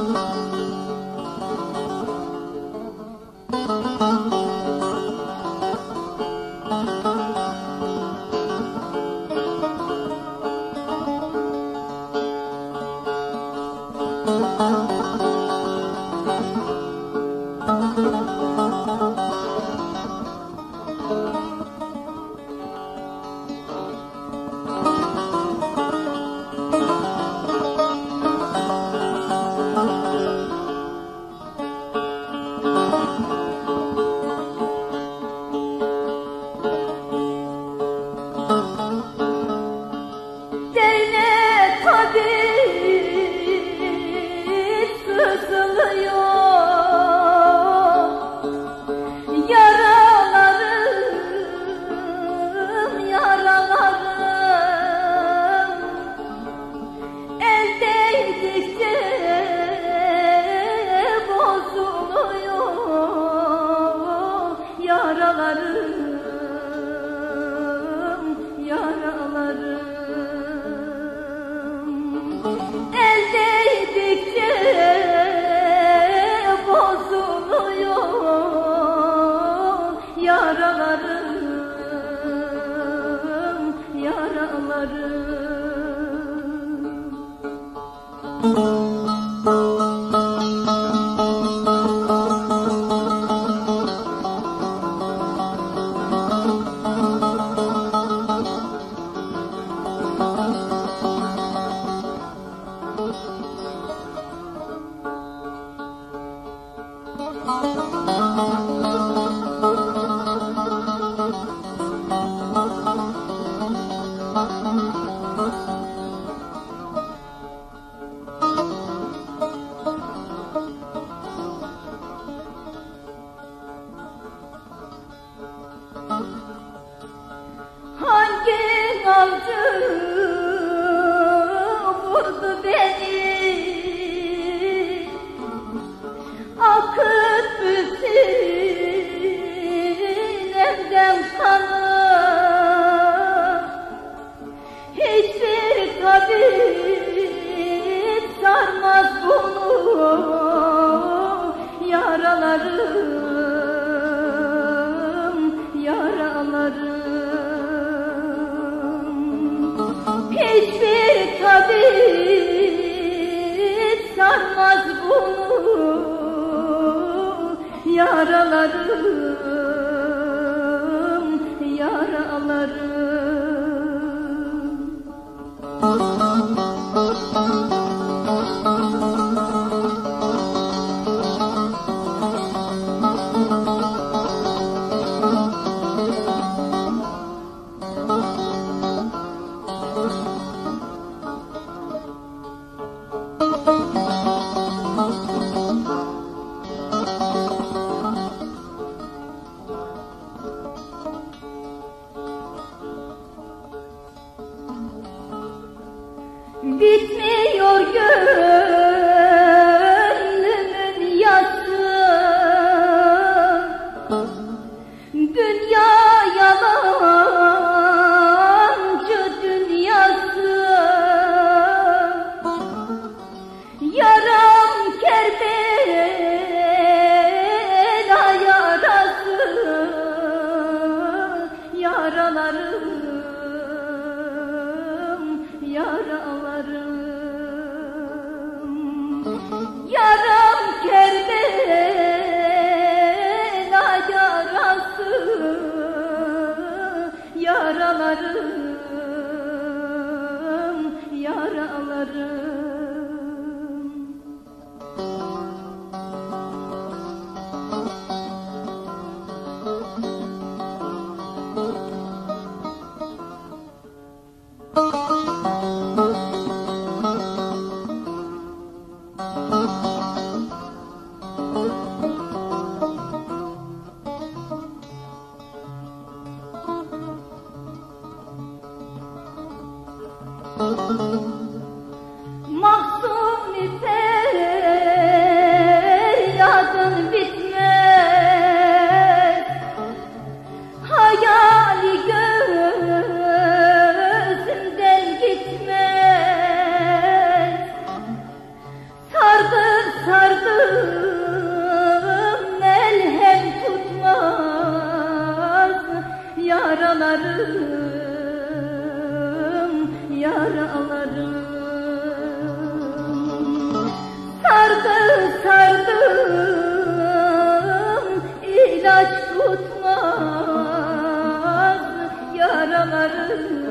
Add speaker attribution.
Speaker 1: Oh. Yaralarım Yaralarım, Yaralarım, Mahzun feryadın bitmez. Hayali gözümden gitmez. Sardım sardım melhem tutmaz. Yaralarım, yaralarım Sardı sardım ilaç tutmaz Yaralarım